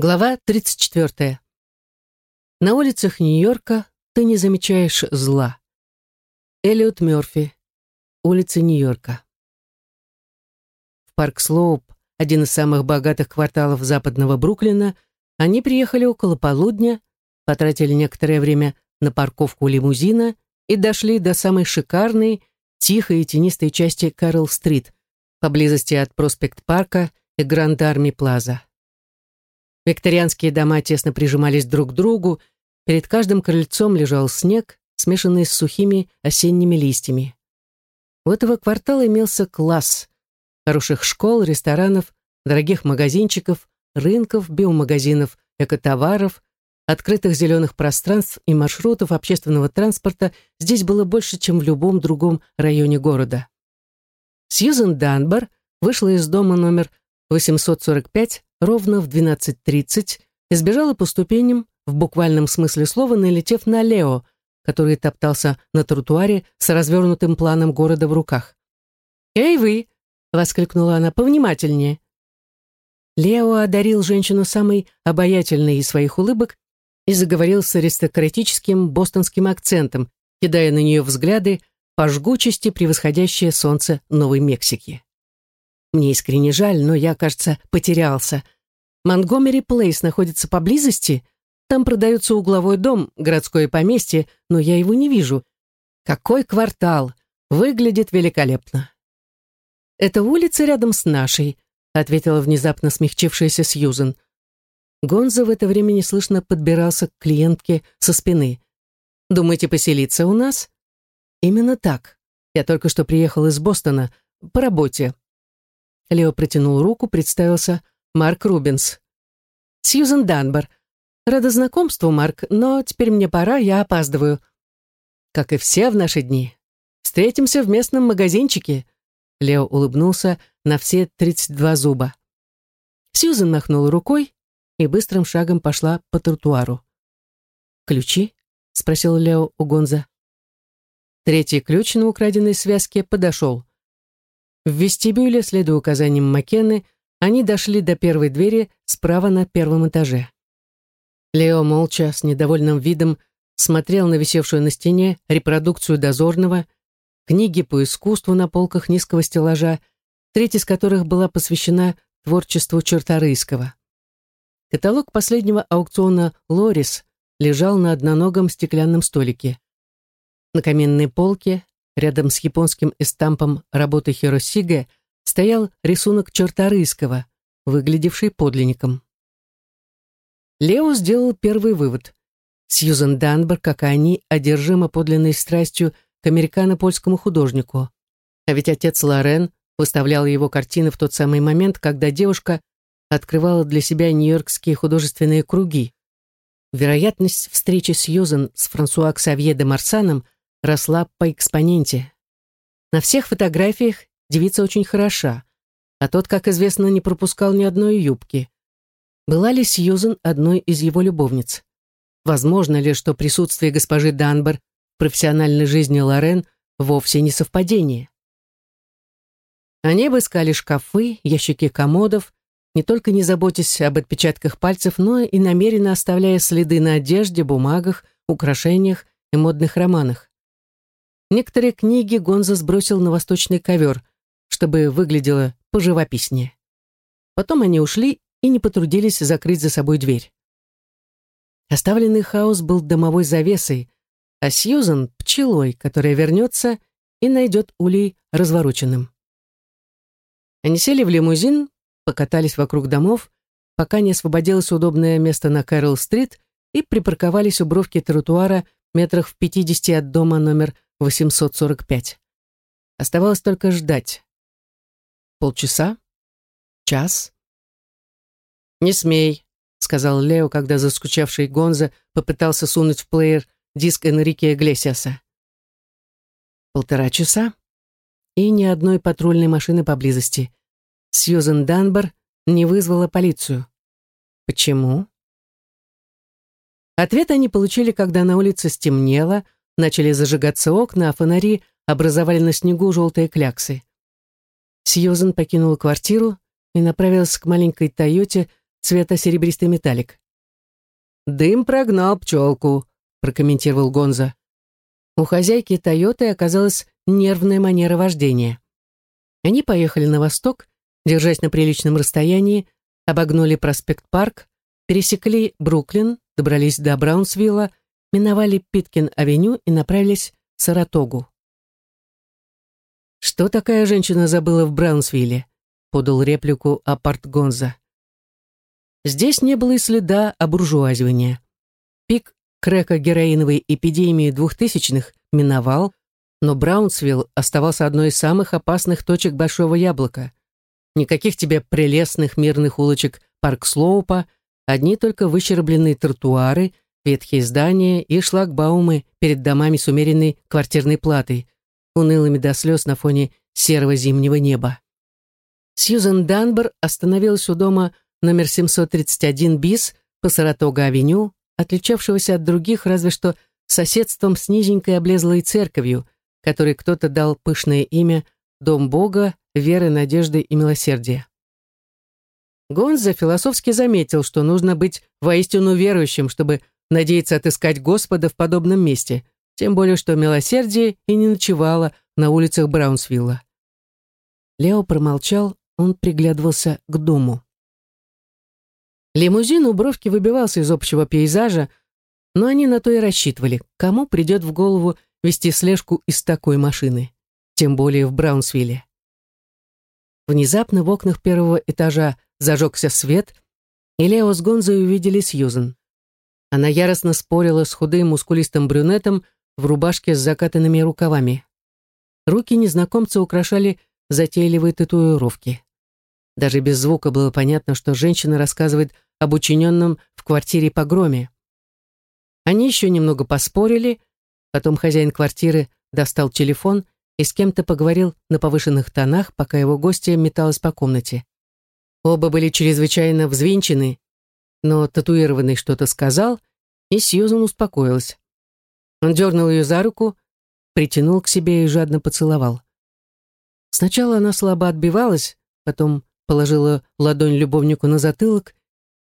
Глава 34. На улицах Нью-Йорка ты не замечаешь зла. Элliot Мёрфи. Улицы Нью-Йорка. В парк Слоуп, один из самых богатых кварталов западного Бруклина, они приехали около полудня, потратили некоторое время на парковку лимузина и дошли до самой шикарной, тихой и тенистой части Кэрол-стрит, поблизости от Проспект-парка и Гранд-Арми-плаза. Викторианские дома тесно прижимались друг к другу, перед каждым крыльцом лежал снег, смешанный с сухими осенними листьями. У этого квартала имелся класс хороших школ, ресторанов, дорогих магазинчиков, рынков, биомагазинов, экотоваров, открытых зеленых пространств и маршрутов общественного транспорта здесь было больше, чем в любом другом районе города. Сьюзен Данбар вышла из дома номер 845 ровно в 12.30 и сбежала по ступеням, в буквальном смысле слова, налетев на Лео, который топтался на тротуаре с развернутым планом города в руках. «Эй, вы!» — воскликнула она повнимательнее. Лео одарил женщину самой обаятельной из своих улыбок и заговорил с аристократическим бостонским акцентом, кидая на нее взгляды по жгучести превосходящее солнце Новой Мексики. Мне искренне жаль, но я, кажется, потерялся. Монгомери Плейс находится поблизости. Там продается угловой дом, городское поместье, но я его не вижу. Какой квартал! Выглядит великолепно. Это улица рядом с нашей, ответила внезапно смягчившаяся Сьюзен. Гонза в это время неслышно подбирался к клиентке со спины. «Думаете поселиться у нас?» «Именно так. Я только что приехал из Бостона по работе. Лео протянул руку, представился Марк Рубинс. «Сьюзен Данбар. Рада знакомству, Марк, но теперь мне пора, я опаздываю». «Как и все в наши дни. Встретимся в местном магазинчике». Лео улыбнулся на все тридцать два зуба. Сьюзен махнула рукой и быстрым шагом пошла по тротуару. «Ключи?» — спросил Лео у Гонза. Третий ключ на украденной связке подошел. В вестибюле, следуя указаниям Маккены, они дошли до первой двери справа на первом этаже. Лео молча, с недовольным видом, смотрел на висевшую на стене репродукцию дозорного, книги по искусству на полках низкого стеллажа, треть из которых была посвящена творчеству Черторийского. Каталог последнего аукциона «Лорис» лежал на одноногом стеклянном столике. На каменной полке Рядом с японским эстампом работы Хиросиге стоял рисунок Черторийского, выглядевший подлинником. Лео сделал первый вывод. Сьюзен Данбер, как и они, одержима подлинной страстью к американо-польскому художнику. А ведь отец Лорен выставлял его картины в тот самый момент, когда девушка открывала для себя нью-йоркские художественные круги. Вероятность встречи Сьюзен с Франсуа Ксавье де Марсаном – росла по экспоненте. На всех фотографиях девица очень хороша, а тот, как известно, не пропускал ни одной юбки. Была ли Сьюзен одной из его любовниц? Возможно ли, что присутствие госпожи Данбер в профессиональной жизни Лорен вовсе не совпадение? Они обыскали шкафы, ящики комодов, не только не заботясь об отпечатках пальцев, но и намеренно оставляя следы на одежде, бумагах, украшениях и модных романах. Некоторые книги Гонза сбросил на восточный ковер, чтобы выглядело поживописнее. Потом они ушли и не потрудились закрыть за собой дверь. Оставленный хаос был домовой завесой, а Сьюзан — пчелой, которая вернется и найдет улей развороченным. Они сели в лимузин, покатались вокруг домов, пока не освободилось удобное место на Кэрол-стрит и припарковались у бровки тротуара метрах в пятидесяти от дома номер 845. Оставалось только ждать. Полчаса? Час? «Не смей», — сказал Лео, когда заскучавший Гонза попытался сунуть в плеер диск Энрике Иглесиаса. Полтора часа, и ни одной патрульной машины поблизости. Сьюзен Данбар не вызвала полицию. Почему? Ответ они получили, когда на улице стемнело, Начали зажигаться окна, а фонари образовали на снегу желтые кляксы. Сьюзен покинула квартиру и направилась к маленькой Тойоте цвета серебристый металлик. «Дым прогнал пчелку», — прокомментировал Гонза. У хозяйки Тойоты оказалась нервная манера вождения. Они поехали на восток, держась на приличном расстоянии, обогнули проспект Парк, пересекли Бруклин, добрались до Браунсвилла, миновали Питкин-авеню и направились в Саратогу. «Что такая женщина забыла в Браунсвилле?» — подал реплику Апарт Гонза. Здесь не было и следа обуржуазивания. Пик крека-героиновой эпидемии двухтысячных миновал, но Браунсвилл оставался одной из самых опасных точек Большого Яблока. Никаких тебе прелестных мирных улочек Парк-Слоупа, одни только выщербленные тротуары, ветхие здания и шлагбаумы перед домами с умеренной квартирной платой, унылыми до слез на фоне серого зимнего неба. Сьюзен Данбер остановилась у дома номер 731 БИС по Саратога-авеню, отличавшегося от других разве что соседством с низенькой облезлой церковью, которой кто-то дал пышное имя «Дом Бога, веры, надежды и милосердия». Гонза философски заметил, что нужно быть воистину верующим, чтобы надеяться отыскать Господа в подобном месте, тем более что милосердие и не ночевало на улицах Браунсвилла. Лео промолчал, он приглядывался к дому. Лимузин у бровки выбивался из общего пейзажа, но они на то и рассчитывали, кому придет в голову вести слежку из такой машины, тем более в Браунсвилле. Внезапно в окнах первого этажа зажегся свет, и Лео с Гонзой увидели Сьюзен. Она яростно спорила с худым мускулистым брюнетом в рубашке с закатанными рукавами. Руки незнакомца украшали затейливые татуировки. Даже без звука было понятно, что женщина рассказывает об учиненном в квартире погроме. Они еще немного поспорили, потом хозяин квартиры достал телефон и с кем-то поговорил на повышенных тонах, пока его гостья металась по комнате. Оба были чрезвычайно взвинчены, но татуированный что-то сказал, и Сьюзан успокоилась. Он дернул ее за руку, притянул к себе и жадно поцеловал. Сначала она слабо отбивалась, потом положила ладонь любовнику на затылок,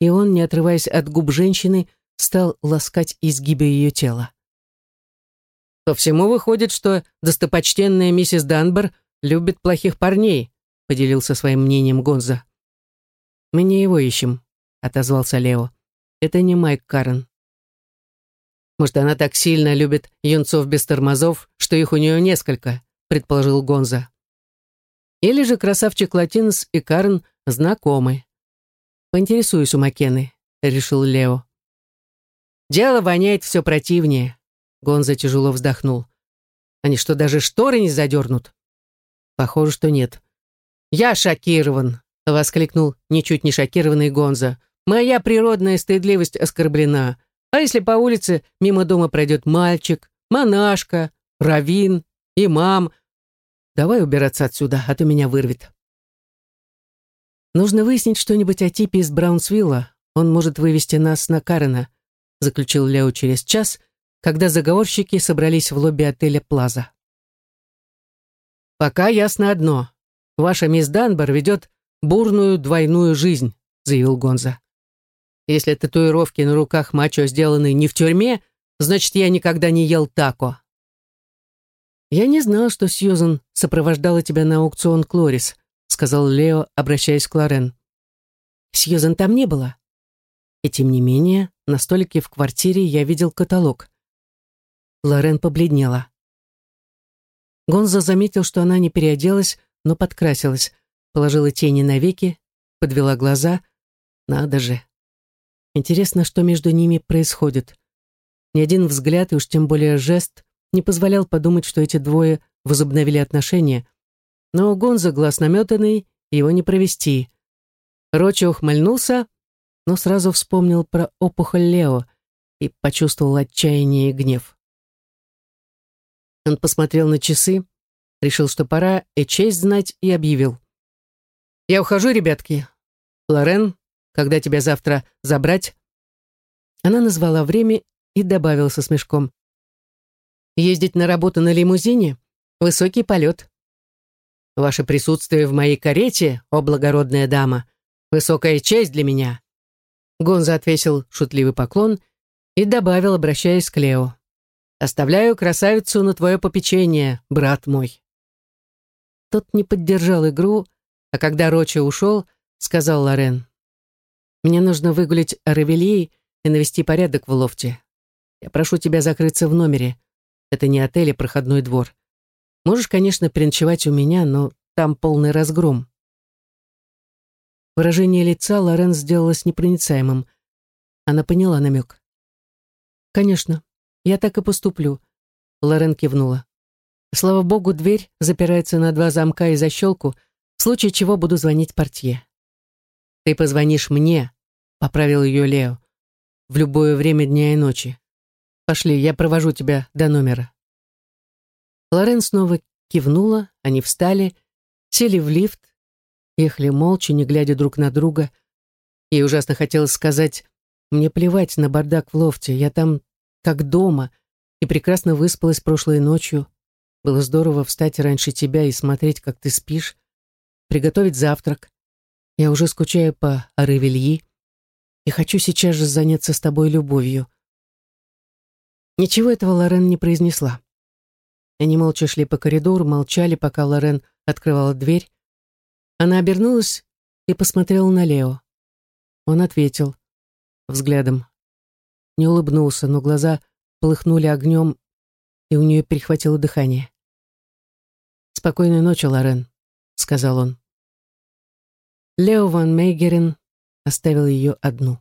и он, не отрываясь от губ женщины, стал ласкать изгибы ее тела. «По всему выходит, что достопочтенная миссис Данбер любит плохих парней», поделился своим мнением Гонза. «Мы не его ищем», — отозвался Лео. «Это не Майк Карен». «Может, она так сильно любит юнцов без тормозов, что их у нее несколько», — предположил Гонза. Или же красавчик Латинс и Карн знакомы. Поинтересуюсь у Маккены, решил Лео. Дело воняет все противнее. Гонза тяжело вздохнул. Они что, даже шторы не задернут? Похоже, что нет. Я шокирован, воскликнул ничуть не шокированный Гонза. Моя природная стыдливость оскорблена. А если по улице мимо дома пройдет мальчик, монашка, равин, имам, Давай убираться отсюда, а то меня вырвет. Нужно выяснить что-нибудь о типе из Браунсвилла. Он может вывести нас на Карена, заключил Лео через час, когда заговорщики собрались в лобби отеля Плаза. «Пока ясно одно. Ваша мисс Данбар ведет бурную двойную жизнь», заявил Гонза. «Если татуировки на руках мачо сделаны не в тюрьме, значит, я никогда не ел тако. «Я не знал, что Сьюзан сопровождала тебя на аукцион Клорис», сказал Лео, обращаясь к Лорен. «Сьюзан там не было». И тем не менее, на столике в квартире я видел каталог. Лорен побледнела. Гонза заметил, что она не переоделась, но подкрасилась, положила тени на веки, подвела глаза. Надо же. Интересно, что между ними происходит. Ни один взгляд, и уж тем более жест, не позволял подумать, что эти двое возобновили отношения, но Гонза глаз наметанный, его не провести. Рочи ухмыльнулся, но сразу вспомнил про опухоль Лео и почувствовал отчаяние и гнев. Он посмотрел на часы, решил, что пора и честь знать, и объявил. «Я ухожу, ребятки. Лорен, когда тебя завтра забрать?» Она назвала время и добавила со смешком. Ездить на работу на лимузине — высокий полет. Ваше присутствие в моей карете, о благородная дама, высокая честь для меня. Гонза отвесил шутливый поклон и добавил, обращаясь к Лео. «Оставляю красавицу на твое попечение, брат мой». Тот не поддержал игру, а когда Рочи ушел, сказал Лорен. «Мне нужно выгулить Равелии и навести порядок в лофте. Я прошу тебя закрыться в номере. Это не отель, а проходной двор. Можешь, конечно, переночевать у меня, но там полный разгром». Выражение лица Лорен сделалось непроницаемым. Она поняла намек. «Конечно, я так и поступлю», — Лорен кивнула. «Слава богу, дверь запирается на два замка и защелку, в случае чего буду звонить портье». «Ты позвонишь мне», — поправил ее Лео, «в любое время дня и ночи. Пошли, я провожу тебя до номера». Лорен снова кивнула, они встали, сели в лифт, ехали молча, не глядя друг на друга. Ей ужасно хотелось сказать, «Мне плевать на бардак в лофте, я там как дома, и прекрасно выспалась прошлой ночью. Было здорово встать раньше тебя и смотреть, как ты спишь, приготовить завтрак. Я уже скучаю по Аревельи и хочу сейчас же заняться с тобой любовью». Ничего этого Лорен не произнесла. Они молча шли по коридору, молчали, пока Лорен открывала дверь. Она обернулась и посмотрела на Лео. Он ответил взглядом. Не улыбнулся, но глаза полыхнули огнем, и у нее перехватило дыхание. «Спокойной ночи, Лорен», — сказал он. Лео ван Мейгерен оставил ее одну.